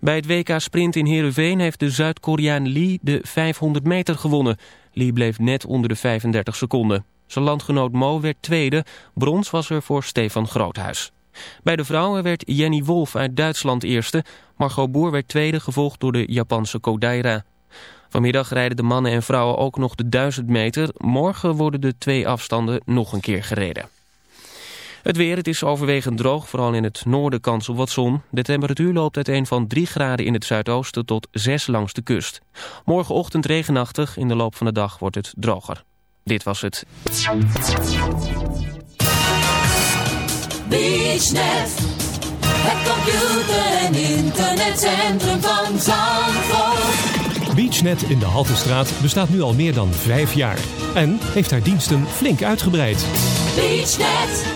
Bij het WK Sprint in Heerenveen heeft de Zuid-Koreaan Lee de 500 meter gewonnen. Lee bleef net onder de 35 seconden. Zijn landgenoot Mo werd tweede, brons was er voor Stefan Groothuis. Bij de vrouwen werd Jenny Wolf uit Duitsland eerste. Margot Boer werd tweede, gevolgd door de Japanse Kodaira. Vanmiddag rijden de mannen en vrouwen ook nog de 1000 meter. Morgen worden de twee afstanden nog een keer gereden. Het weer, het is overwegend droog, vooral in het noorden kans op wat zon. De temperatuur loopt uiteen van 3 graden in het zuidoosten tot 6 langs de kust. Morgenochtend regenachtig, in de loop van de dag wordt het droger. Dit was het. BeachNet, het computer- en internetcentrum van Zandvoort. BeachNet in de Haltestraat bestaat nu al meer dan vijf jaar. En heeft haar diensten flink uitgebreid. BeachNet,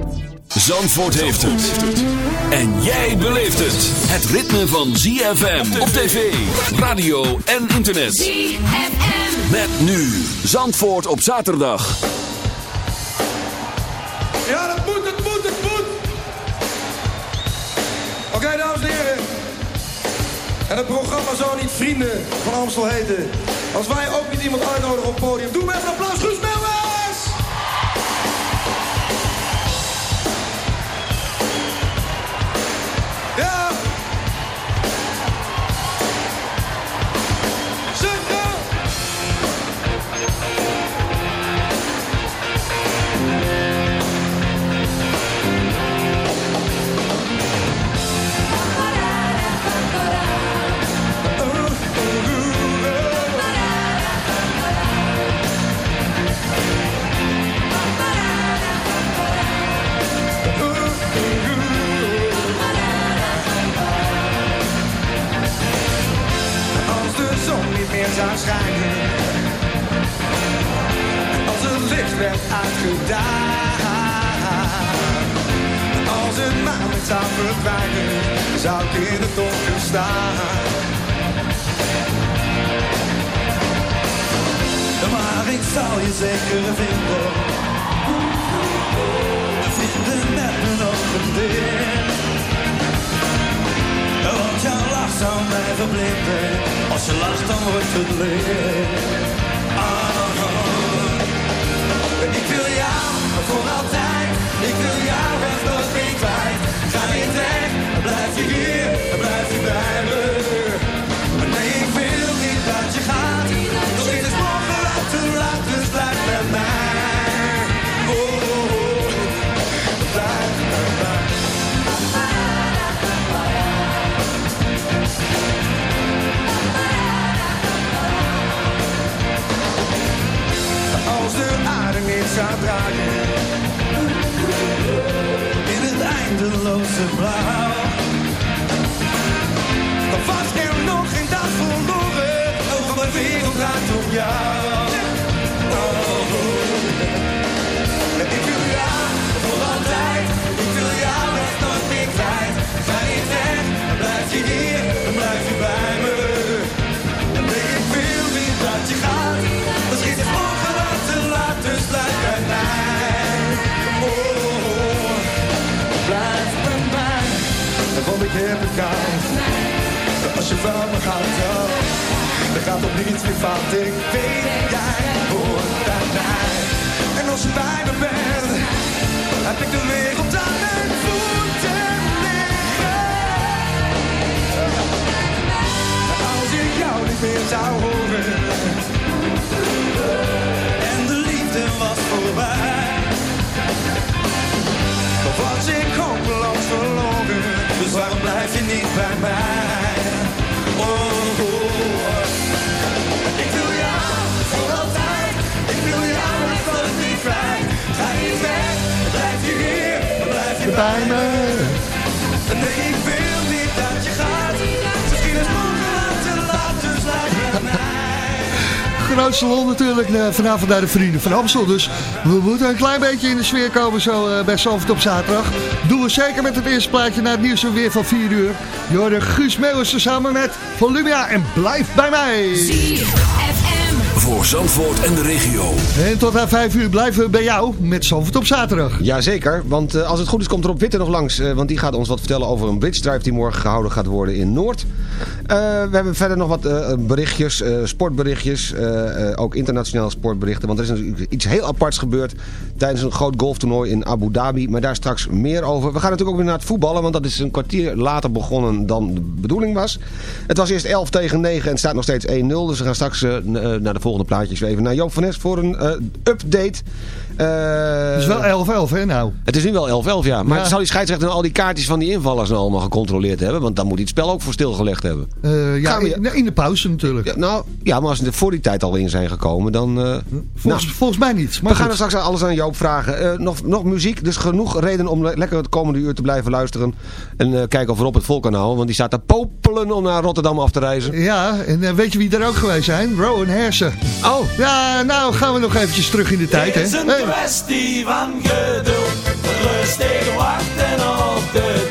Zandvoort heeft het. En jij beleeft het. Het ritme van ZFM op tv, radio en internet. ZFM. Met nu Zandvoort op zaterdag. Ja, dat moet, het moet, het moet. Oké, dames en heren. En het programma zou niet Vrienden van Amstel heten. Als wij ook niet iemand uitnodigen op het podium. Doe maar even een applaus, Guus! Zou schijnen. Als het licht werd uitgedaan Als het maanlicht zou verdwijnen Zou ik in het donker staan. Maar ik zal je zeker vinden. Vinden met mijn ogen dicht want jouw lach zou mij verblinden Als je lacht dan wordt het Ah, Ik wil jou voor altijd Ik wil jou echt zou draaien. In het eindeloze blauw. Dan was er nog geen dag verloren. Oh, mijn wereld draait om jou. Oh, ik wil jou voor altijd. Ik wil jou echt nooit meer kwijt. Dan blijf je hier, de kant. Als je van me gaat, oh, dan gaat op niets meer fout. Ik weet, jij hoort bij mij. En als je bij me bent, heb ik de wereld aan mijn voeten liggen. Als ik jou niet meer zou horen en de liefde was voorbij. Dan was ik hopeloos verloren, dus waarom blijf je niet bij mij? Oh, oh. ik wil jou voor altijd, ik wil jou echt van het niet vrij. Ga je weg, blijf je hier, blijf je bij me. Grootste lol natuurlijk eh, vanavond naar de Vrienden van Amstel. Dus we moeten een klein beetje in de sfeer komen zo eh, bij Zalvert op zaterdag. Doen we zeker met het eerste plaatje naar het nieuws en weer van 4 uur. Je hoorde Guus Meeuwissen samen met Volumia en blijf bij mij. Voor Zandvoort en de regio. En tot aan 5 uur blijven we bij jou met Zalvert op zaterdag. Jazeker, want eh, als het goed is komt Rob Witte nog langs. want die gaat ons wat vertellen over een bridge drive die morgen gehouden gaat worden in Noord. Eh, we hebben verder nog wat eh, berichtjes, eh, sportberichtjes. ook internationale sportberichten. Want er is natuurlijk iets heel aparts gebeurd tijdens een groot golftoernooi in Abu Dhabi. Maar daar straks meer over. We gaan natuurlijk ook weer naar het voetballen. Want dat is een kwartier later begonnen dan de bedoeling was. Het was eerst 11 tegen 9 en het staat nog steeds 1-0. Dus we gaan straks naar de volgende plaatjes even naar Joop van Nes voor een update. Het is wel 11-11 hè nou. het is nu wel 11-11, ja. Maar Ja. zal die scheidsrechter al die kaartjes van die invallers nou allemaal gecontroleerd hebben? Want dan moet hij het spel ook voor stilgelegd hebben. Eh, ja, we- in, in de pauze natuurlijk. Ja, nou, ja, maar als ze er voor die tijd al in zijn gekomen, dan... eh, volgens, nou, volgens mij niet. Maar we gaan er straks alles aan Joop vragen. Eh, nog, nog muziek, dus genoeg reden om le- lekker het komende uur te blijven luisteren. En eh, kijken of we op het volk kan houden. Want die staat te popelen om naar Rotterdam af te reizen. Ja, en weet je wie er ook geweest zijn? Rowan Hersen. Oh, Ja, nou gaan we nog eventjes terug in de tijd. Hè? Het is een Hey. kwestie van geduld, rustig wachten op de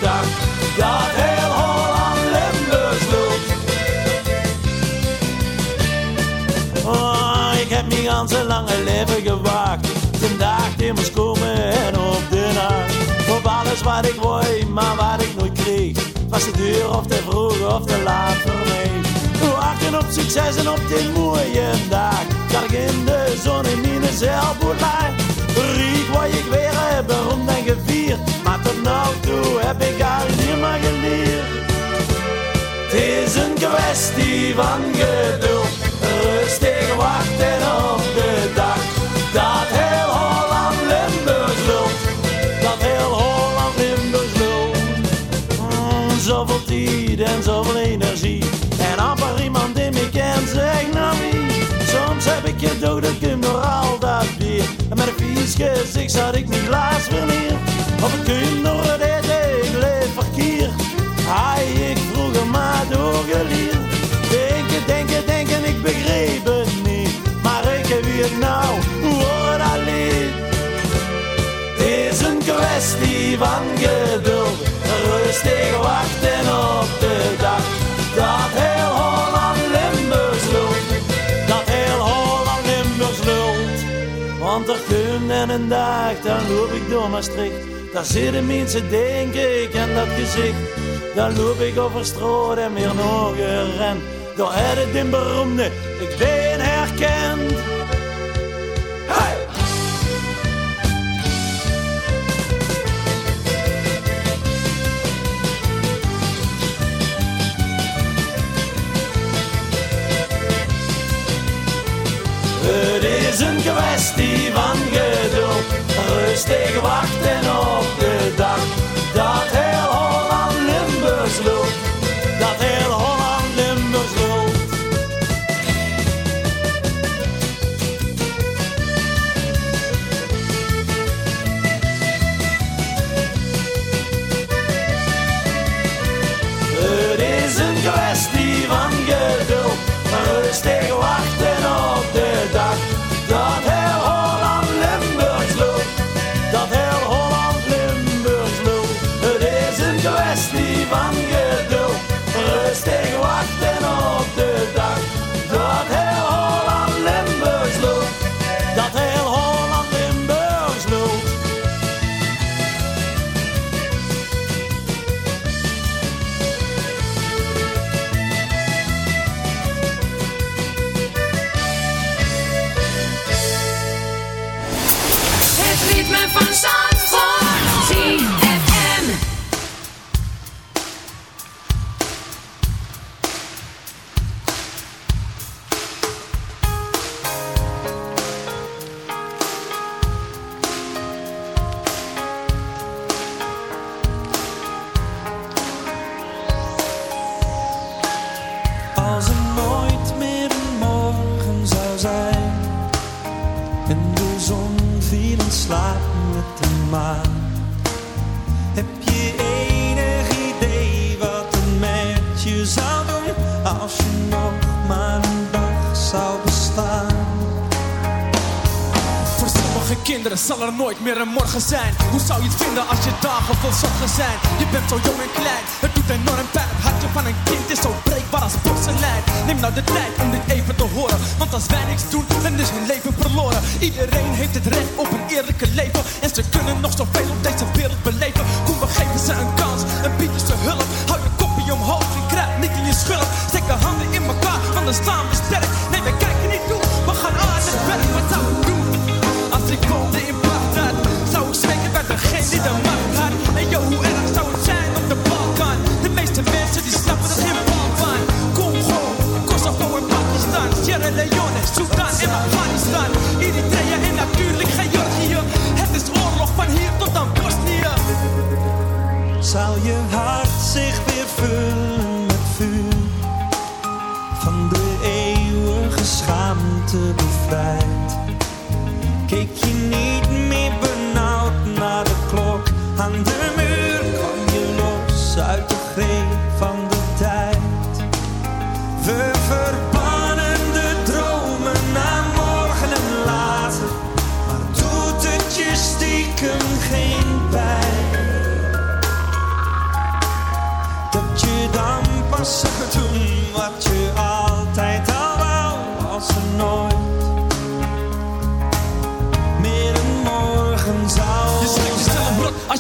ganse lange leven gewacht, de dag die moest komen en op de nacht. Voor alles wat ik wou, maar wat ik nooit kreeg, was te duur of te vroeg of te laat voor mij. Wachten op succes en op die mooie dag, dat ik in de zon in mijn zeilboot lag. Riek wat ik weer heb, beroemd en gevierd, maar tot nu toe heb ik al niet meer geleerd. Het is een kwestie van geduld, Ik gedacht, dat hem door al dat weer. En met een vies gezicht zat ik niet laatst ik kun door het eten, ik leef verkeer. Hij, ik vroeger maar doorgeleerd. Denken, denken, denken, ik begreep het niet. Maar ik heb hier nou, hoor alleen. Het is een kwestie van geduld, rustig wachten op de dag. En een dag, dan loop ik door Maastricht. Daar zitten mensen, denk ik, en dat gezicht. Dan loop ik over straat en weer nog een ren. Door het in beroemde, ik ben herkend. Is een kwestie van geduld, rustig wachten op de dag. Dat heel leven verloren. Iedereen heeft het recht op een eerlijke leven. En ze kunnen nog zoveel op deze wereld beleven. Kom, we geven ze een kans en bieden ze hulp. Hou je kopje omhoog en kruip niet in je schulp. Steek de handen in elkaar, anders staan we sterk.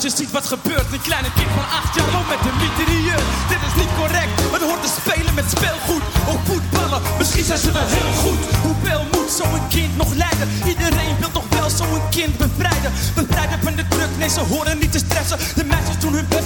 Je ziet wat gebeurt. Een kleine kind van acht jaar loopt met een mitrailleur Dit is niet correct, het hoort te spelen met speelgoed Ook voetballen, misschien zijn ze wel heel goed. Hoeveel moet zo'n kind nog leiden? Iedereen wil toch wel zo'n kind bevrijden. Bevrijden van de druk, nee ze horen niet te stressen. De meisjes doen hun best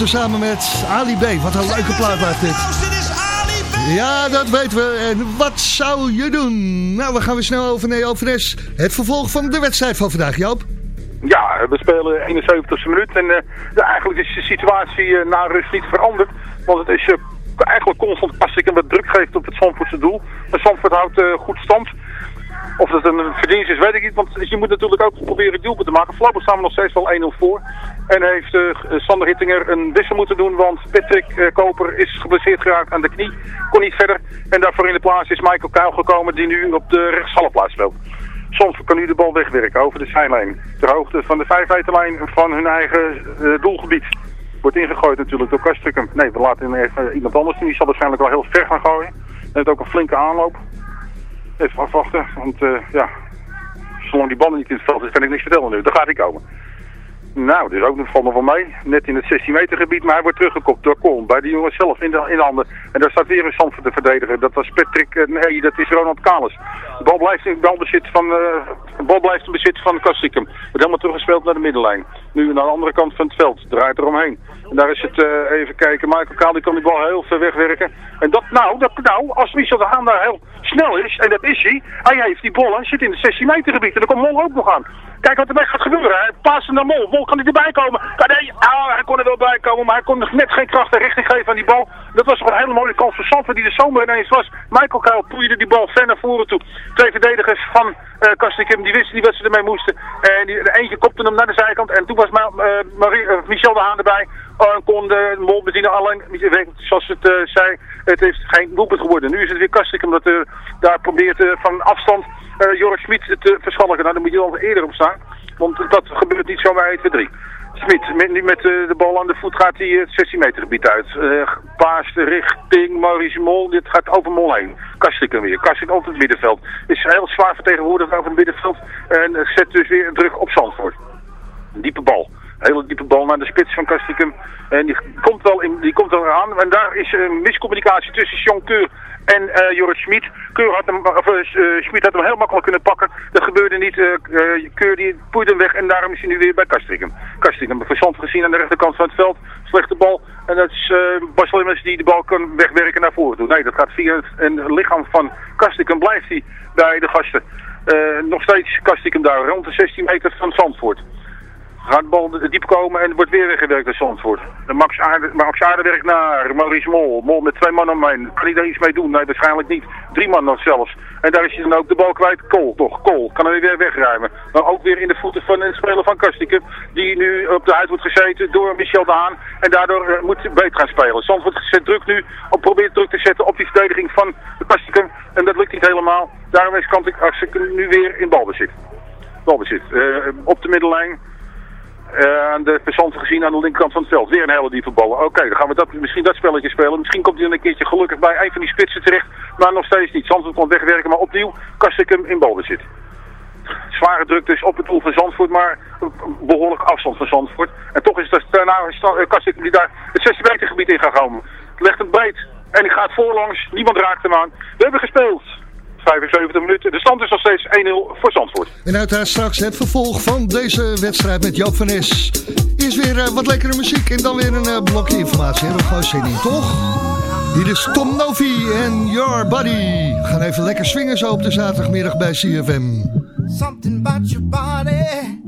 Borsato tezamen met Ali B. Wat een leuke plaat dit. Ja, dat weten we. En wat zou je doen? Nou, we gaan weer snel over naar Joop. Het vervolg van de wedstrijd van vandaag, Joop. Ja, we spelen 71ste minuut en eh, eigenlijk is de situatie eh, na rust niet veranderd. Want het is eh, eigenlijk constant Kastikum wat druk geeft op het Zandvoortse doel. Maar Zandvoort houdt goed stand. Of dat een verdienst is, weet ik niet. Want je moet natuurlijk ook proberen doelpunt te maken. Voorlopig staan we nog steeds wel 1-0 voor. En heeft eh, Sander Hittinger een wissel moeten doen. Want Patrick eh, Koper is geblesseerd geraakt aan de knie. Kon niet verder. En daarvoor in de plaats is Michael Kuil gekomen die nu op de rechtshalfplaats speelt. Soms kan nu de bal wegwerken over de zijlijn. Ter hoogte van de 5 meterlijn van hun eigen eh, doelgebied. Wordt ingegooid natuurlijk door Kastrikum. Nee, we laten even iemand anders doen. Die zal waarschijnlijk wel heel ver gaan gooien. En heeft ook een flinke aanloop. Even afwachten, want ja, zolang die bal niet in het veld is, kan ik niks vertellen nu. Daar gaat hij komen. Nou, dus ook nog nog wel mee. Net in het 16 meter gebied, maar hij wordt teruggekopt door Kolm. Bij die jongen zelf in de, in de handen. En daar staat weer een stand voor te verdedigen. Dat was Patrick, eh, nee, dat is Ronald Kalis. De bal blijft in balbezit van, de bal blijft in bezit van Kastikum. Wordt helemaal teruggespeeld naar de middenlijn. Nu naar de andere kant van het veld. Draait eromheen. En daar is het, eh, even kijken, Michael Kaal die kan die bal heel ver wegwerken. En dat nou, dat, nou, als Michel de Haan daar heel snel is, en dat is hij, hij heeft die bal, hij zit in het 16 meter gebied en dan komt Mol ook nog aan. Kijk wat ermee gaat gebeuren, hij passen naar Mol. Mol kan hij erbij komen? Nee, ah, hij kon er wel bij komen, maar hij kon nog net geen kracht en richting geven aan die bal. Dat was een hele mooie kans voor Sanford die er zomaar ineens was. Michael Kuil poeide die bal ver naar voren toe. Twee verdedigers van Kastikum, die wisten niet wat ze ermee moesten. En eentje kopte hem naar de zijkant en toen was Ma- eh, Michel de Haan erbij. En kon de Mol bedienen alleen, zoals het eh, zei, het is geen doelpunt geworden. Nu is het weer Kastikum dat eh, daar probeert eh, van afstand eh Joris Smit te verschalken. Nou, daar moet je al eerder op staan. Want dat gebeurt niet zomaar 1, 2, 3. Smit, met, nu met de bal aan de voet gaat hij het 16 meter gebied uit. Eh paas richting Maurice Mol. Dit gaat over Mol heen. Kastikum weer. Kastikum op het middenveld. Is heel zwaar vertegenwoordigd over het middenveld. En zet dus weer druk op Zandvoort. Diepe bal. Hele diepe bal naar de spits van Kastikum. En die komt wel, in, die komt wel aan. En daar is een miscommunicatie tussen Sean Keur en eh Joris Schmid. Keur had hem, of, eh, Schmid had hem heel makkelijk kunnen pakken. Dat gebeurde niet. eh eh, Keur die poeide hem weg en daarom is hij nu weer bij Kastikum. Kastikum, verzand gezien aan de rechterkant van het veld. Slechte bal. En dat is eh Bas die de bal kan wegwerken naar voren toe. Nee, dat gaat via het lichaam van Kastikum. Blijft hij bij de gasten. Eh, nog steeds Kastikum daar rond de 16 meter van Zandvoort. Gaat de bal diep komen en wordt weer weggewerkt naar Zandvoort. Max, Aarde, Max Aardewerk naar Maurice Mol. Mol met twee man omheen. Kan hij daar iets mee doen? Nee, waarschijnlijk niet. Drie man nog zelfs. En daar is hij dan ook de bal kwijt. Kool, toch? Kool. Kan hij weer wegruimen. Maar ook weer in de voeten van een speler van Kastikum. Die nu op de huid wordt gezeten door Michel de Haan. En daardoor eh, moet hij beter gaan spelen. Zandvoort zet druk nu. Op, probeert druk te zetten op die verdediging van Kastikum. En dat lukt niet helemaal. Daarom is Kastikum nu weer in balbezit. Balbezit. Eh, op de middellijn. Eh, aan de personen gezien aan de linkerkant van het veld. Weer een hele diepe bal. Oké, dan gaan we dat, misschien dat spelletje spelen. Misschien komt hij dan een keertje gelukkig bij een van die spitsen terecht. Maar nog steeds niet. Zandvoort kon wegwerken, maar opnieuw kast ik hem in balbezit. Zware druk dus op het doel van Zandvoort, maar behoorlijk afstand van Zandvoort. En toch is het daarna uh, Kastik die daar het 16 meter gebied in gaat komen. Legt hem breed en hij gaat voorlangs. Niemand raakt hem aan. We hebben gespeeld. 75 minuten. De stand is nog steeds 1-0 voor Zandvoort. En uiteraard straks het vervolg van deze wedstrijd met Joop van Nes. Is weer uh, wat lekkere muziek en dan weer een uh, blokje informatie. Hebben we gewoon zin in, toch? Hier is Tom Novi en Your Body. We gaan even lekker swingen zo op de zaterdagmiddag bij CFM. Something about your body.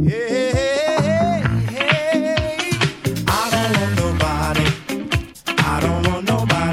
Yeah, I don't want nobody. I don't want nobody,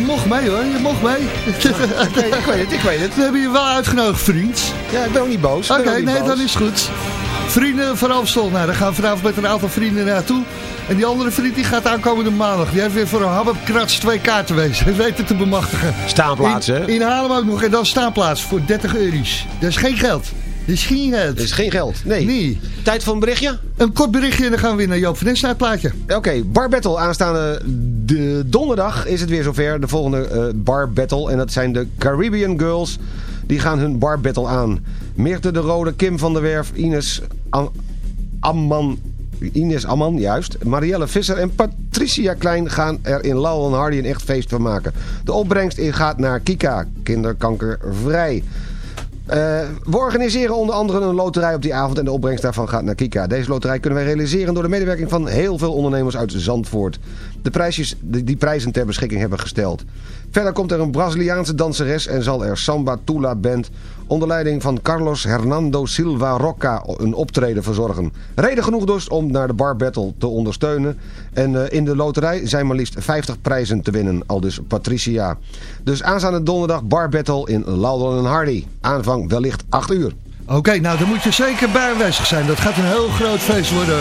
je mocht mee hoor, je mocht mee. ik, weet, ik weet het, ik weet het. We hebben je wel uitgenodigd, vriend. Ja, ik ben ook niet boos. Oké, nee, boos. dan is het goed. Vrienden van Amstel, nou, daar gaan we vanavond met een aantal vrienden naartoe. En die andere vriend die gaat aankomende maandag. Die heeft weer voor een habbekrats twee kaarten wezen. Hij weet het te bemachtigen. Staanplaats, hè? In, in Haarlem ook nog. En dan staanplaats voor 30 euro's. Dat is geen geld. Dat is geen geld. Dat is geen geld. Nee. Nee. Tijd voor een berichtje? Een kort berichtje en dan gaan we weer naar Joop van Nes naar het plaatje. Oké, Bar Battle aanstaande de donderdag is het weer zover. De volgende eh, Bar Battle. En dat zijn de Caribbean Girls. Die gaan hun Bar Battle aan. Meerte de Rode, Kim van der Werf, Ines Am- Amman... Ines Amman, juist. Marielle Visser en Patricia Klein gaan er in Lowell en Hardy een echt feest van maken. De opbrengst gaat naar Kika, kinderkankervrij. Eh, we organiseren onder andere een loterij op die avond en de opbrengst daarvan gaat naar Kika. Deze loterij kunnen wij realiseren door de medewerking van heel veel ondernemers uit Zandvoort. De prijsjes die, die prijzen ter beschikking hebben gesteld. Verder komt er een Braziliaanse danseres en zal er Samba Tula Band onder leiding van Carlos Hernando Silva Roca een optreden verzorgen. Reden genoeg dus om naar de Bar Battle te ondersteunen. En eh, in de loterij zijn maar liefst 50 prijzen te winnen, al dus Patricia. Dus aanstaande donderdag Bar Battle in Loudon en Hardy. Aanvang wellicht 8 uur. Oké, nou dan moet je zeker bij aanwezig zijn. Dat gaat een heel groot feest worden.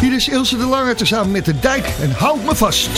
Hier is Ilse de Lange tezamen met de dijk en houd me vast.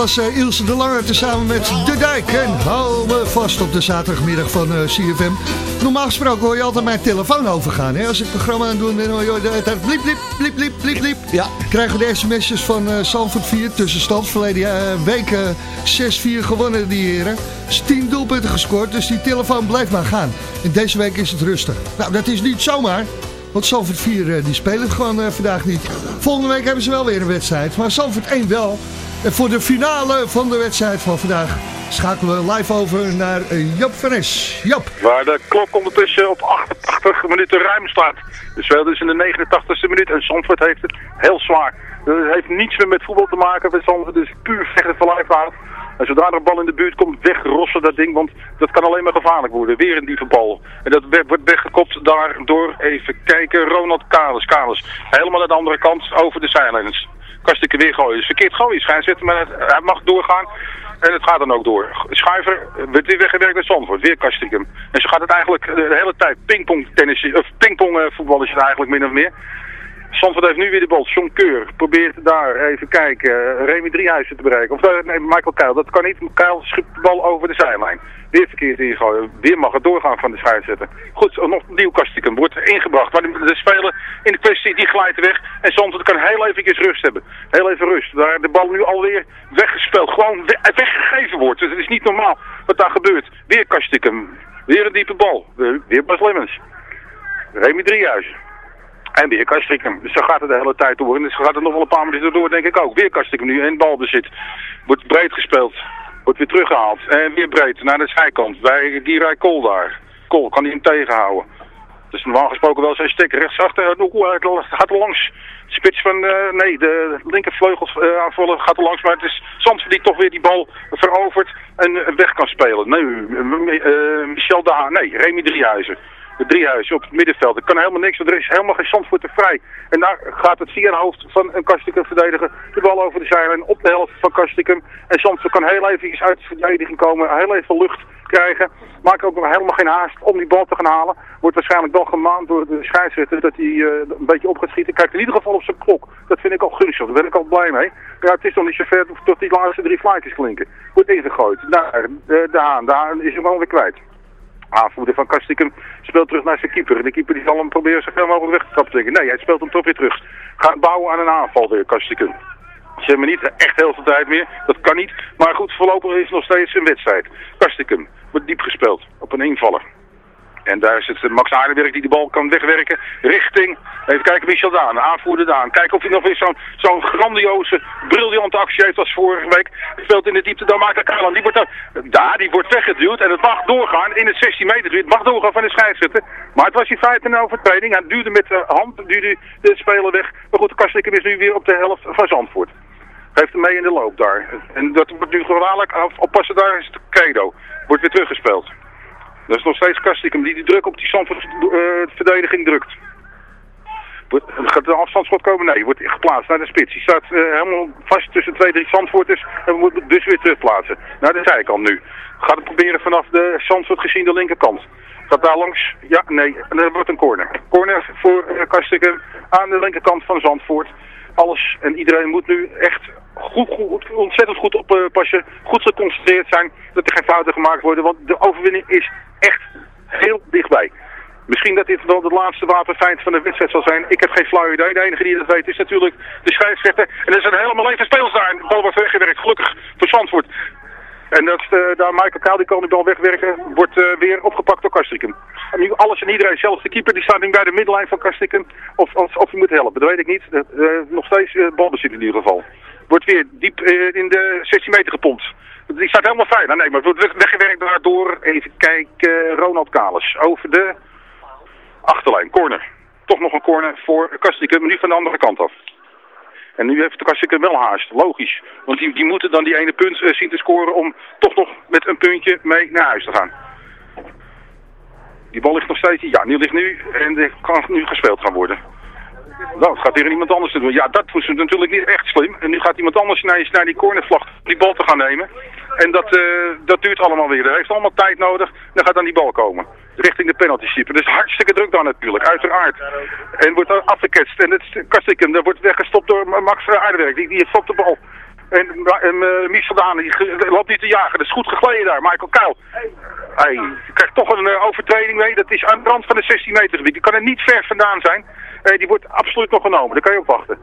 Was eh, Ilse de Lange tezamen met De Dijk. En hou me vast op de zaterdagmiddag van eh, CFM. Normaal gesproken hoor je altijd mijn telefoon overgaan. Hè? Als ik het programma aan doe, dan hoor je de hele tijd bliep, bliep, bliep, bliep, bliep, bliep. Ja. Krijgen we de sms'jes van uh, Sanford 4 tussenstand. Verleden uh, week uh, 6-4 gewonnen die heren. Is 10 doelpunten gescoord, dus die telefoon blijft maar gaan. En deze week is het rustig. Nou, dat is niet zomaar. Want Sanford 4 die spelen gewoon vandaag niet. Volgende week hebben ze wel weer een wedstrijd. Maar Sanford 1 wel. En voor de finale van de wedstrijd van vandaag schakelen we live over naar Joop van Es. Joop. Waar de klok ondertussen op 88 minuten ruim staat. Dus wel dus in de 89ste minuut. En Zandvoort heeft het heel zwaar. Het heeft niets meer met voetbal te maken. Zandvoort is puur vechten voor out. En zodra er bal in de buurt komt, wegrossen dat ding. Want dat kan alleen maar gevaarlijk worden. Weer een diepe bal. En dat wordt weggekopt daar door, even kijken, Ronald Kales. Kales. Helemaal naar de andere kant over de zijlijnen. Kastikken weer gooien. Dus verkeerd gooien, schijnzetten, maar hij mag doorgaan. En het gaat dan ook door. Schuiver weer weggewerkt naar Zandvoort. Weer Kastikum. En zo gaat het eigenlijk de hele tijd. Pingpong tennis, of pingpong voetbal is het eigenlijk min of meer. Zandvoort heeft nu weer de bal. John Keur probeert daar, even kijken, Remy Driehuizen te bereiken. Of uh, nee, Michael Keil. Dat kan niet. Keil schuift de bal over de zijlijn. Weer verkeerd ingooien. Weer mag het doorgaan van de scheidsrechter. Goed, nog nieuw Kastikum wordt ingebracht. Maar de, speler in de kwestie die glijdt weg. En Zandvoort kan heel even rust hebben. Heel even rust. Daar de bal nu alweer weggespeeld. Gewoon we weggegeven wordt. Dus het is niet normaal wat daar gebeurt. Weer Kastikum. Weer een diepe bal. Weer Bas Lemmens. Remy Driehuizen. En weer Kastikum. Dus zo gaat het de hele tijd door. En dus gaat het nog wel een paar minuten door, denk ik ook. Weer Kastikum nu in balbezit. Wordt breed gespeeld. Wordt weer teruggehaald. En weer breed naar de zijkant. Bij Dieray Kool daar. Kool kan hij hem tegenhouden. Dus normaal gesproken wel zijn stek rechtsachter. Gaat er langs. Spits van, uh, nee, de linkervleugels uh, aanvallen gaat er langs. Maar het is Zandvoort die toch weer die bal verovert en uh, weg kan spelen. Nee, Michel Daan, nee, Remy Driehuizen. De Driehuizen op het middenveld. Er kan helemaal niks, want er is helemaal geen Zandvoort te vrij. En daar gaat het hoofd van een Kastikum verdediger. De bal over de zijlijn op de helft van Kastikum. En Zandvoort kan heel even uit de verdediging komen. Heel even lucht krijgen. Maakt ook helemaal geen haast om die bal te gaan halen. Wordt waarschijnlijk wel gemaand door de scheidsrechter dat hij uh, een beetje op gaat schieten. Kijkt in ieder geval op zijn klok. Dat vind ik al gunstig. Daar ben ik al blij mee. Ja, het is nog niet zo ver tot die laatste drie flightjes klinken. Wordt ingegooid. Daar, Haan. De Haan is hem gewoon weer kwijt. Aanvoerder van Kastikum speelt terug naar zijn keeper. De keeper die zal hem proberen zoveel mogelijk weg te trappen. Nee, hij speelt hem toch weer terug. Gaat bouwen aan een aanval weer, Kastikum. Ze hebben niet echt heel veel tijd meer. Dat kan niet. Maar goed, voorlopig is nog steeds een wedstrijd. Kastikum wordt diep gespeeld op een invaller. En daar is het Max Aardenwerk die de bal kan wegwerken richting, even kijken, Michel Daan, de aanvoerder Daan. Kijken of hij nog weer zo'n zo'n grandioze, briljante actie heeft als vorige week. Speelt in de diepte, dan maakt Kalan. Die wordt, dan, daar, die wordt weggeduwd en het mag doorgaan in het 16 meter. Het mag doorgaan van de scheidsrechter. Maar het was in feite een overtreding. Hij duwde met de hand, duwde de speler weg. Maar goed, de is nu weer op de helft van Zandvoort. Heeft hem mee in de loop daar. En dat wordt nu gevaarlijk. Oppassen daar is het credo. Wordt weer teruggespeeld. Dat is nog steeds Kastikum die die druk op die Zandvoort uh, verdediging drukt. Gaat de afstandsschot komen? Nee, wordt geplaatst naar de spits. Die staat uh, helemaal vast tussen twee, drie Zandvoorters en moet dus weer terugplaatsen. Naar de zijkant nu. Gaat het proberen vanaf de Zandvoort gezien de linkerkant. Gaat daar langs? Ja, nee. En dat wordt een corner. Corner voor uh, Kastikum aan de linkerkant van Zandvoort. Alles en iedereen moet nu echt goed, goed, ontzettend goed oppassen. goed geconcentreerd zijn. Dat er geen fouten gemaakt worden. Want de overwinning is echt heel dichtbij. Misschien dat dit wel de laatste wapenfeit van de wedstrijd zal zijn. Ik heb geen flauw idee. De enige die dat weet is natuurlijk de scheidsrechter. En er zijn helemaal levende spelers daar. Bal wordt weggewerkt. Gelukkig voor Zandvoort. En dat, uh, daar Michael Kaal die kan de bal wegwerken. Wordt uh, weer opgepakt door Kastrikum. En nu alles en iedereen. Zelfs de keeper die staat nu bij de middenlijn van Kastrikum. Of, of, of hij moet helpen. Dat weet ik niet. Nog steeds balbezit in ieder geval. Wordt weer diep in de 16 meter gepompt. Die staat helemaal fijn. Nou, nee, maar het wordt weggewerkt daardoor. Even kijken. Ronald Kalis. Over de achterlijn. Corner. Toch nog een corner voor Kastrikum. Maar nu van de andere kant af. En nu heeft Kastikum wel haast, logisch. Want die, die moeten dan die ene punt uh, zien te scoren om toch nog met een puntje mee naar huis te gaan. Die bal ligt nog steeds, ja, nu ligt nu en die kan nu gespeeld gaan worden. Nou, het gaat hier iemand anders te doen. Ja, dat was natuurlijk niet echt slim. En nu gaat iemand anders naar, naar die cornervlag die bal te gaan nemen. En dat, uh, dat duurt allemaal weer. Dat heeft allemaal tijd nodig. Dan gaat dan die bal komen. Richting de penalty. Dus hartstikke druk dan natuurlijk, uiteraard. En wordt afgeketst. En het Kastikum, dat wordt weggestopt door Max Aardewerk. Die, die stopt de bal. En, en eh, Michel Daan, die loopt niet te jagen. Dat is goed gegleden daar. Michael Kuil. Hij krijgt toch een eh, overtreding mee. Dat is aan de rand van de 16 meter gebied. Die kan er niet ver vandaan zijn. Eh, die wordt absoluut nog genomen. Daar kan je op wachten.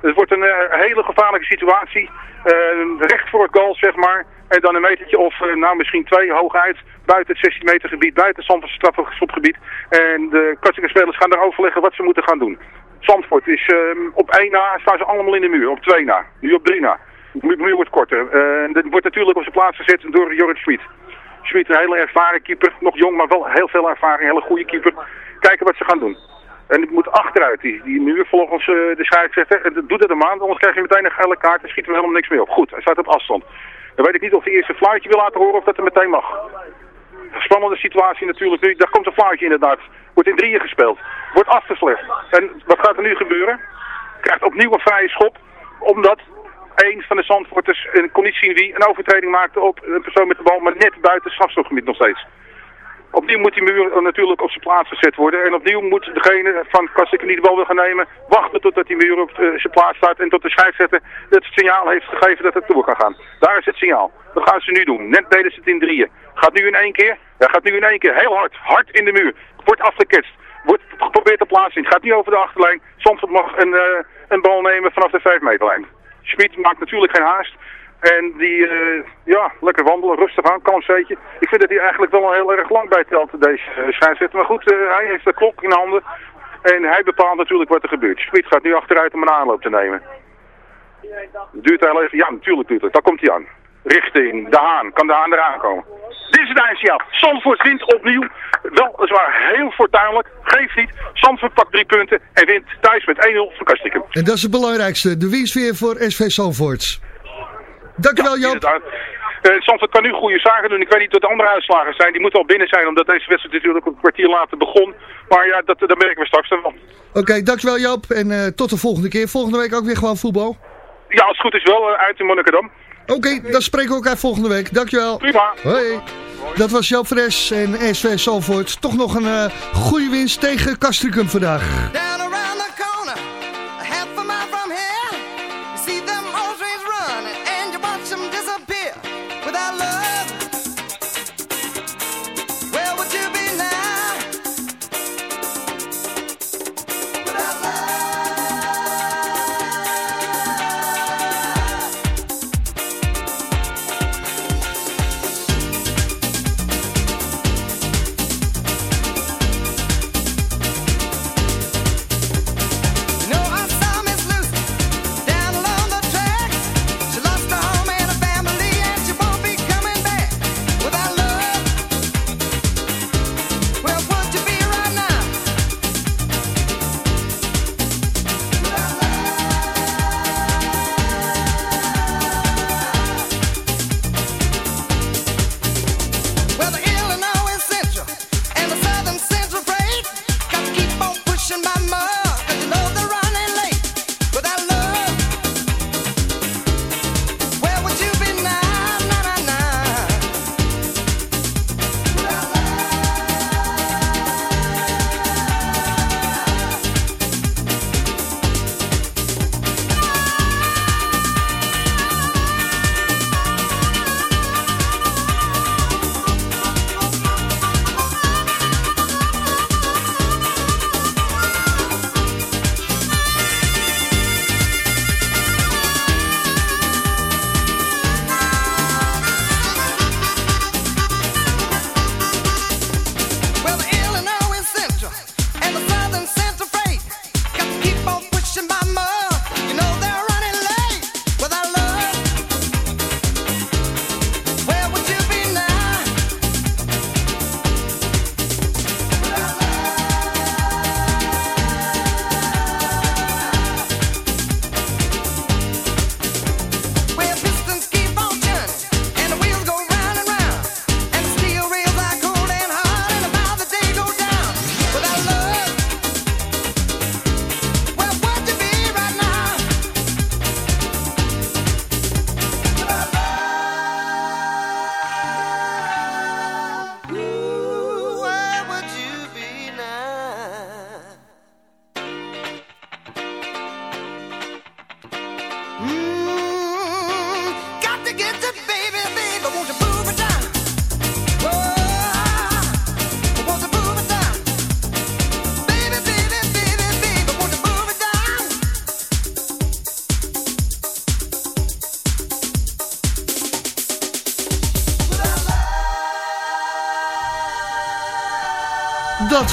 Het wordt een eh, hele gevaarlijke situatie. Eh, recht voor het goal, zeg maar. En dan een metertje of, nou misschien twee, hooguit. Buiten het 16 meter gebied, buiten het strafschopgebied. En de Katsinger spelers gaan daar overleggen wat ze moeten gaan doen. Zandvoort is op 1 na, staan ze allemaal in de muur. Op 2 na, nu op 3 na. De mu- muur wordt korter. Eh, dat wordt natuurlijk op zijn plaats gezet door Jorrit Schmid. Schmid, een hele ervaren keeper. Nog jong, maar wel heel veel ervaring. Hele goede keeper. Kijken wat ze gaan doen. En het moet achteruit, die, die muur volgens eh, de scheidsrechter. En dat doet het een maand, anders krijg je meteen een gele kaart en schieten we helemaal niks meer op. Goed, hij staat op afstand. Dan weet ik niet of hij eerst een fluitje wil laten horen of dat er meteen mag. Spannende situatie natuurlijk nu. Daar komt een fluitje inderdaad. Wordt in drieën gespeeld. Wordt afgeslecht. En wat gaat er nu gebeuren? Krijgt opnieuw een vrije schop. Omdat een van de Zandvoorters, en ik kon niet zien wie, een overtreding maakte op een persoon met de bal, maar net buiten het strafstofgebied nog steeds. Opnieuw moet die muur natuurlijk op zijn plaats gezet worden. En opnieuw moet degene van Kastikken die de bal wil gaan nemen, wachten totdat die muur op eh, zijn plaats staat. En tot de scheidsrechter het signaal heeft gegeven dat het door kan gaan. Daar is het signaal. Dat gaan ze nu doen. Net deden ze het in drieën. Gaat nu in één keer? Ja, gaat nu in één keer. Heel hard. Hard in de muur. Wordt afgeketst. Wordt geprobeerd te plaatsen. Gaat nu over de achterlijn. Soms mag een, eh, een bal nemen vanaf de 5 meterlijn. Schmid maakt natuurlijk geen haast. En die, eh, ja, lekker wandelen, rustig aan, kanszeetje. Ik vind dat hij eigenlijk wel al heel erg lang bijtelt, deze uh. Maar goed, eh, hij heeft de klok in handen. En hij bepaalt natuurlijk wat er gebeurt. Schmid gaat nu achteruit om een aanloop te nemen. Duurt heel even? Ja, natuurlijk duurt het. Daar komt hij aan. Richting De Haan. Kan De Haan eraan komen? Dit is het eindsignaal. Zandvoort wint opnieuw. Weliswaar heel fortuinlijk. Geeft niet. Zandvoort pakt drie punten en wint thuis met 1-0 van Kastikum. En dat is het belangrijkste. De winst voor SV Zandvoort. Dankjewel Joop. Inderdaad. Eh, Zandvoort kan nu goede zaken doen. Ik weet niet wat de andere uitslagen zijn. Die moeten al binnen zijn, omdat deze wedstrijd natuurlijk een kwartier later begon. Maar ja, dat, dat merken we straks dan wel. Oké, dankjewel Joop. En eh, tot de volgende keer. Volgende week ook weer gewoon voetbal. Ja, als het goed is wel eh, uit in Monnikendam. Oké, dan spreken we elkaar volgende week. Dankjewel. Prima. Hoi. Dat was Joop Fres en SV Zandvoort. Toch nog een goede winst tegen Castricum vandaag.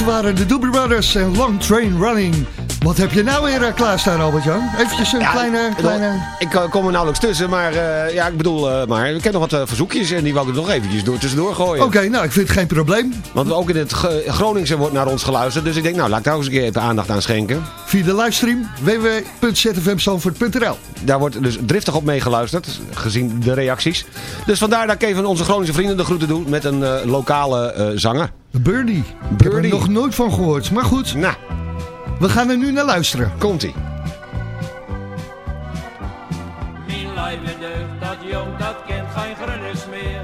Waren de Doobie Brothers en Long Train Running. Wat heb je nou weer uh, klaarstaan, Albert-Jan? Eventjes een Ja, kleine... kleine... Ik eh, kom er nauwelijks tussen, maar eh, ja, ik bedoel, eh, maar ik heb nog wat eh, verzoekjes en die wou ik nog eventjes door, tussendoor gooien. Oké, nou, ik vind het geen probleem. Want ook in het Groningse wordt naar ons geluisterd, dus ik denk, nou, laat ik daar ook eens een keer even aandacht aan schenken. Via de livestream www.zfmzandvoort.nl Daar wordt dus driftig op meegeluisterd, gezien de reacties. Dus vandaar dat ik even onze Groningse vrienden de groeten doe met een eh, lokale eh, zanger. Birdie. Ik heb er Birdie. nog nooit van gehoord. Maar goed, Nou, we gaan er nu naar luisteren. komt-ie. Mijn lijve dat jong, dat kent geen grunnis meer.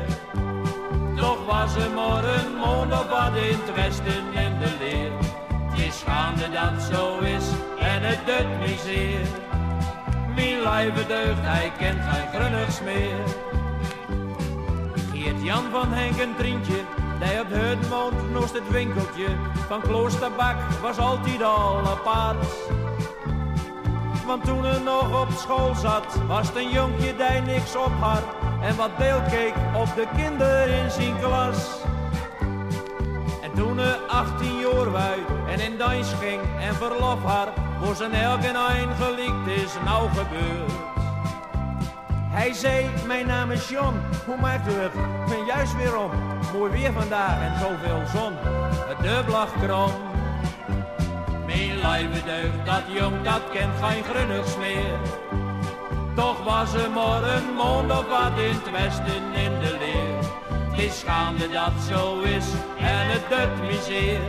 Toch was er maar een mond wat in het westen in de leer. Het is schande dat zo is en het doet me zeer. Mijn lijve deugd, hij kent geen grunnigs meer. Geert Jan van Henk een trientje, die op het woont naast het winkeltje. Van Kloosterbak was altijd al apart. Want toen er nog op school zat, was een jonkje die niks op had. En wat deel keek op de kinderen in zijn klas. En toen er 18 jaar was en in dans ging en verlof had, was een elk en een gelikt is nou gebeurd. Hij zei, mijn naam is John, hoe maakt u het? Ben juist weer om, mooi weer vandaag en zoveel zon. Het dub krom. Mijn lijve deugd, dat jong, dat kent geen grunnigs meer. Toch was er maar een mond of wat in het westen in de leer. Het is schande dat zo is en het doet me zeer.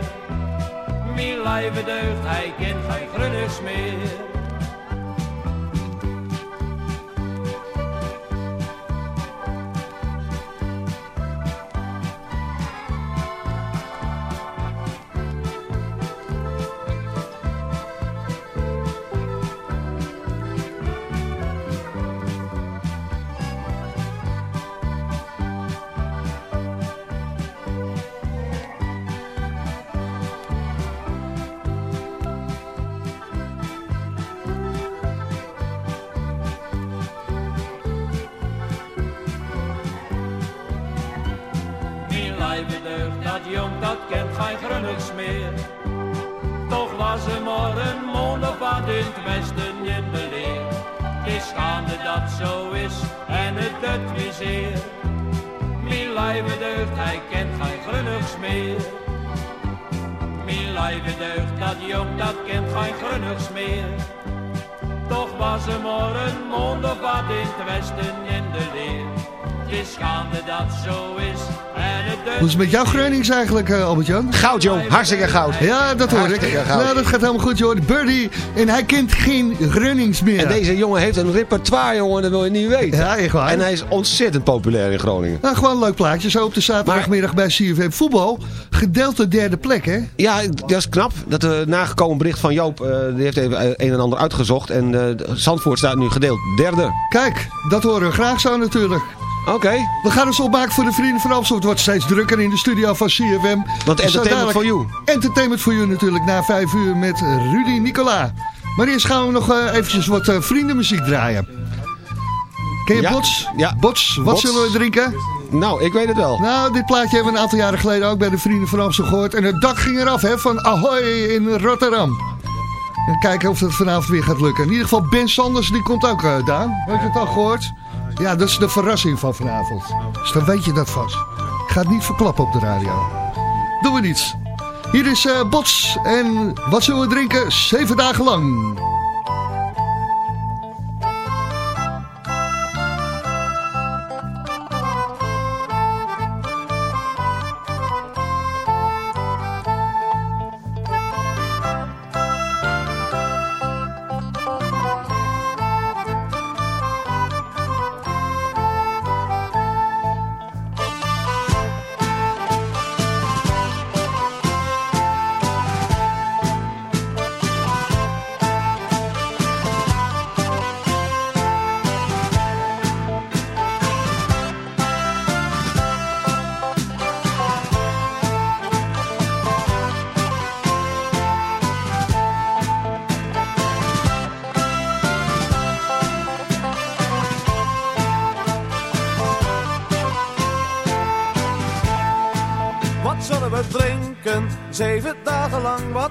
Mijn lijve deugd, hij kent geen grunnigs meer. Is het met jouw Gronings eigenlijk, eh, Albert-Jan? Goud, joh. Hartstikke goud. Ja, dat hoor ik. Hartstikke goud. Nou, dat gaat helemaal goed, joh. Birdie, en hij kent geen Grunnings meer. En deze jongen heeft een repertoire, jongen, dat wil je niet weten. Ja, echt waar. En hij is ontzettend populair in Groningen. Nou, gewoon een leuk plaatje. Zo op de zaterdagmiddag bij CFM Voetbal. Gedeelte derde plek, hè? Ja, dat is knap. Dat uh, nagekomen bericht van Joop, eh, die heeft even een en ander uitgezocht. En eh, Zandvoort staat nu gedeeld derde. Kijk, dat horen we graag zo natuurlijk. Oké. We gaan ons opmaken voor de Vrienden van Amstel. Het wordt steeds drukker in de studio van CFM. Want entertainment for you. Entertainment for you natuurlijk, na vijf uur met Rudy Nicola. Maar eerst gaan we nog eh, eventjes wat eh, vriendenmuziek draaien. Ken je Ja, Bots? ja. Bots, wat Bots. zullen we drinken? Nou, ik weet het wel. Nou, dit plaatje hebben we een aantal jaren geleden ook bij de Vrienden van Amstel gehoord. En het dak ging eraf, hè, van Ahoy in Rotterdam. En kijken of het vanavond weer gaat lukken. In ieder geval Ben Sanders, die komt ook, uh, Daan. Heb je het al gehoord? Ja, dat is de verrassing van vanavond. Dus dan weet je dat vast. Ik ga het niet verklappen op de radio. Doen we niets. Hier is eh, Bots. En wat zullen we drinken? Zeven dagen lang.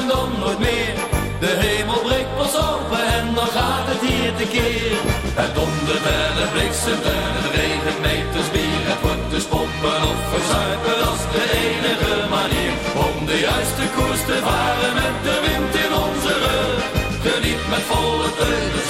En dan nooit meer. De hemel breekt pas open en dan gaat het hier tekeer. Het dondert en het bliksemt en het regent meters bier. Het wordt dus pompen of verzuipen, is de enige manier. Om de juiste koers te varen met de wind in onze rug. Geniet met volle teugen,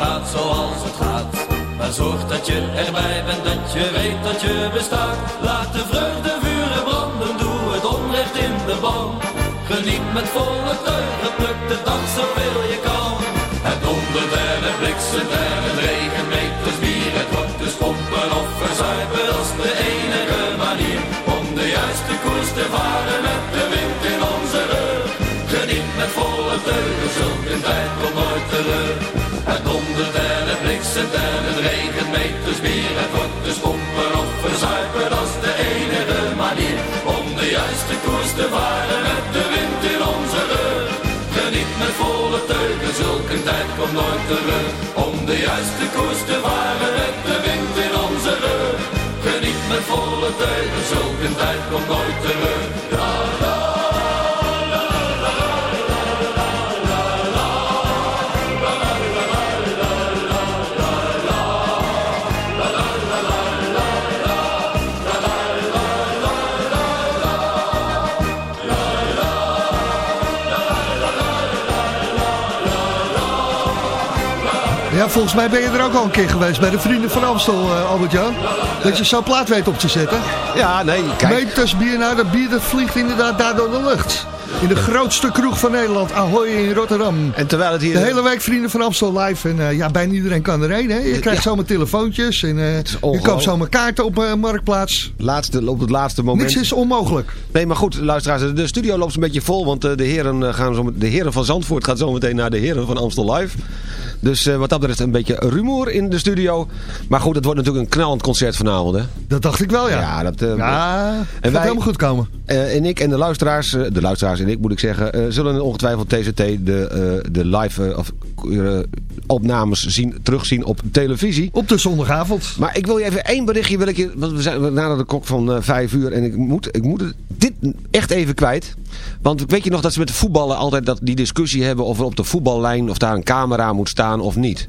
gaat zoals het gaat. Maar zorg dat je erbij bent, dat je weet dat je bestaat. Laat de vreugde vuren branden, doe het onrecht in de ban. Geniet met volle teugen, pluk de dag zoveel je kan. Het dondert en het bliksemt en het regen meters bier. Het wordt dus pompen of verzuipen, als de enige manier. Om de juiste koers te varen met de wind in onze rug. Geniet met volle teugen, zulk een tijd komt nooit regent regent meters weer. Het wordt dus pompen of verzuipen, dat is de enige manier. Om de juiste koers te varen met de wind in onze rug. Geniet met volle teugen, zulke tijd komt nooit terug. Om de juiste koers te varen met de wind in onze rug. Geniet met volle teugen, zulke tijd komt nooit terug. Ja, volgens mij ben je er ook al een keer geweest bij de Vrienden van Amstel, eh, Albert-Jan. Dat je zo'n plaat weet op te zetten. Ja, nee, kijk. Meters bier, nou dat bier dat vliegt inderdaad daar door de lucht. In de grootste kroeg van Nederland, Ahoy in Rotterdam. En terwijl het hier... De hele week Vrienden van Amstel live. En eh, ja, bijna iedereen kan erheen. Hè? Je krijgt Ja. zomaar telefoontjes. En eh, je koopt zomaar kaarten op eh, Marktplaats. Laatste, op het laatste moment. Niks is onmogelijk. Nee, maar goed, luisteraars, de studio loopt een beetje vol, want de heren, gaan zo, de heren van Zandvoort gaat zometeen naar de heren van Amstel Live. Dus eh, wat dat betreft een beetje rumoer in de studio. Maar goed, het wordt natuurlijk een knallend concert vanavond, hè? Dat dacht ik wel, ja. Ja, dat... eh, Ja, gaat helemaal goed komen. eh, en ik en de luisteraars, de luisteraars en ik moet ik zeggen, zullen ongetwijfeld TCT de, de live of, opnames zien, terugzien op televisie. Op de zondagavond. Maar ik wil je even één berichtje, wil ik je, want we zijn naderen de klok van vijf uur en ik moet, ik moet het- dit echt even kwijt. Want weet je nog dat ze met de voetballen altijd dat, die discussie hebben of er op de voetballijn of daar een camera moet staan of niet.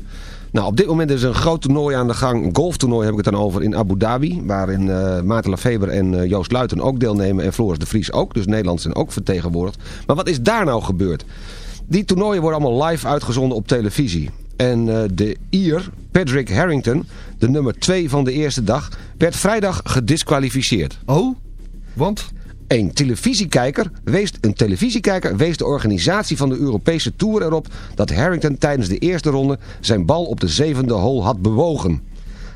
Nou, op dit moment is er een groot toernooi aan de gang. Een golftoernooi heb ik het dan over in Abu Dhabi. Waarin eh Maarten Lafeber en eh, Joost Luiten ook deelnemen. En Floris de Vries ook. Dus Nederland zijn ook vertegenwoordigd. Maar wat is daar nou gebeurd? Die toernooien worden allemaal live uitgezonden op televisie. En eh, de Ier, Patrick Harrington, de nummer 2 van de eerste dag, werd vrijdag gedisqualificeerd. Oh, want? Een televisiekijker, wees, een televisiekijker wees de organisatie van de Europese Tour erop dat Harrington tijdens de eerste ronde zijn bal op de zevende hole had bewogen.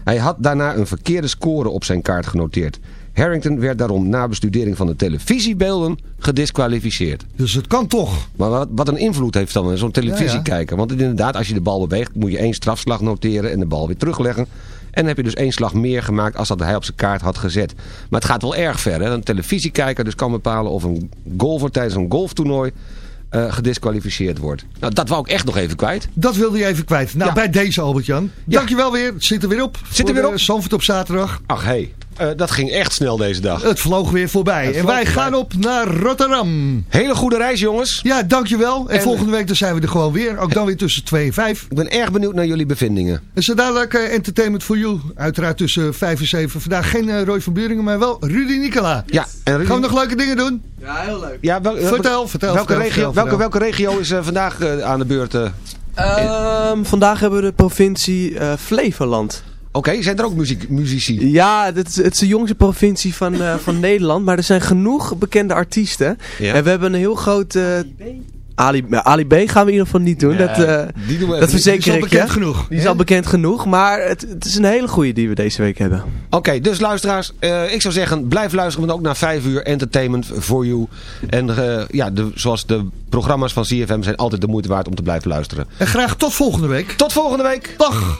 Hij had daarna een verkeerde score op zijn kaart genoteerd. Harrington werd daarom na bestudering van de televisiebeelden gedisqualificeerd. Dus het kan toch. Maar wat, wat een invloed heeft dan zo'n televisiekijker? Want inderdaad, als je de bal beweegt, moet je één strafslag noteren en de bal weer terugleggen. En dan heb je dus één slag meer gemaakt als dat hij op zijn kaart had gezet. Maar het gaat wel erg ver. Hè? Een televisiekijker dus kan bepalen of een golfer tijdens een golftoernooi eh, gedisqualificeerd wordt. Nou, dat wou ik echt nog even kwijt. Dat wilde je even kwijt. Nou, Ja. bij deze Albert-Jan. Dankjewel weer. Het zit er weer op. Zit er weer op? Zandvoort op zaterdag. Ach hé, eh, dat ging echt snel deze dag. Het vloog weer voorbij. En wij voorbij. gaan op naar Rotterdam. Hele goede reis jongens. Ja, dankjewel. En, En- volgende week dan zijn we er gewoon weer. Ook dan weer tussen 2 en 5. Ik ben erg benieuwd naar jullie bevindingen. En zo dadelijk eh, entertainment for you. Uiteraard tussen 5 en 7. Vandaag geen eh, Roy van Buringen, maar wel Rudy Nicola. Ja, en Rudy- Gaan we nog leuke dingen doen? Ja, heel leuk. Ja, wel- Vertel, vertel, welke, vertel, regio, vertel, welke, vertel. welke regio is vandaag aan de beurt? eh? Ehm, vandaag hebben we de provincie eh, Flevoland. Oké, zijn er ook muziek, muzici? Ja, het is, het is de jongste provincie van, eh, van Nederland, maar er zijn genoeg bekende artiesten. Ja. En we hebben een heel groot... eh, Ali, Ali B gaan we in ieder geval niet doen. Dat, eh, die doen we even dat niet. verzeker Die is al bekend genoeg, Die is al bekend genoeg, maar het, het is een hele goede die we deze week hebben. Oké, dus luisteraars, eh, ik zou zeggen, blijf luisteren, want ook na vijf uur entertainment for you. En eh, ja, de, zoals de programma's van CFM zijn altijd de moeite waard om te blijven luisteren. En graag tot volgende week. Tot volgende week. Dag.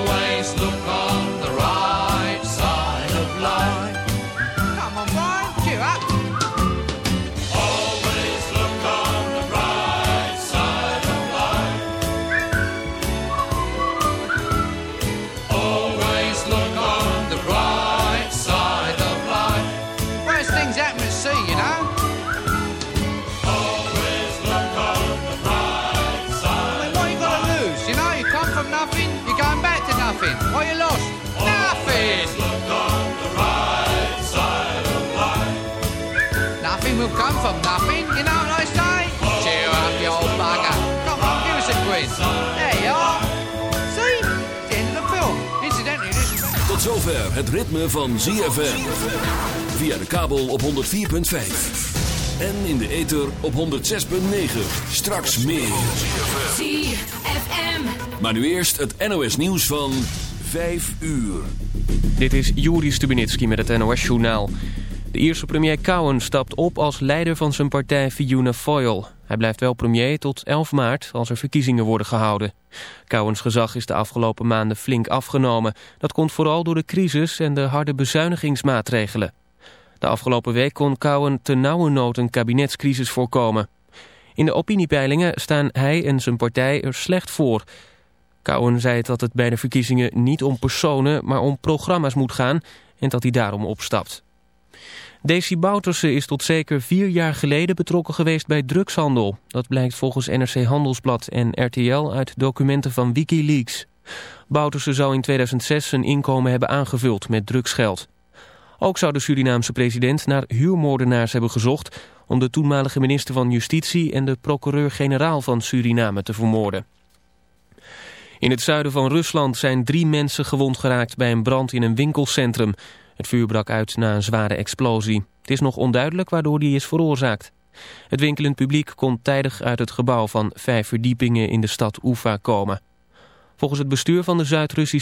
from nothing, you know what I say? Cheer up, you old bugger. Come on, give us a quiz. There you are. See? It's the end of the film. Incidentally, this is... Tot zover het ritme van ZFM. Via de kabel op 104.5. En in de ether op 106.9. Straks meer. ZFM. Maar nu eerst het NOS nieuws van 5 uur. Dit is Juri Stubenitski met het NOS-journaal. De Ierse premier Cowen stapt op als leider van zijn partij Fianna Fáil. Hij blijft wel premier tot 11 maart als er verkiezingen worden gehouden. Cowens gezag is de afgelopen maanden flink afgenomen. Dat komt vooral door de crisis en de harde bezuinigingsmaatregelen. De afgelopen week kon Cowen nood een kabinetscrisis voorkomen. In de opiniepeilingen staan hij en zijn partij er slecht voor. Cowen zei dat het bij de verkiezingen niet om personen, maar om programma's moet gaan en dat hij daarom opstapt. Desi Bouterse is tot zeker vier jaar geleden betrokken geweest bij drugshandel. Dat blijkt volgens NRC Handelsblad en RTL uit documenten van Wikileaks. Bouterse zou in 2006 zijn inkomen hebben aangevuld met drugsgeld. Ook zou de Surinaamse president naar huurmoordenaars hebben gezocht... om de toenmalige minister van Justitie en de procureur-generaal van Suriname te vermoorden. In het zuiden van Rusland zijn drie mensen gewond geraakt bij een brand in een winkelcentrum. Het vuur brak uit na een zware explosie. Het is nog onduidelijk waardoor die is veroorzaakt. Het winkelend publiek kon tijdig uit het gebouw van vijf verdiepingen in de stad Ufa komen. Volgens het bestuur van de Zuid-Russische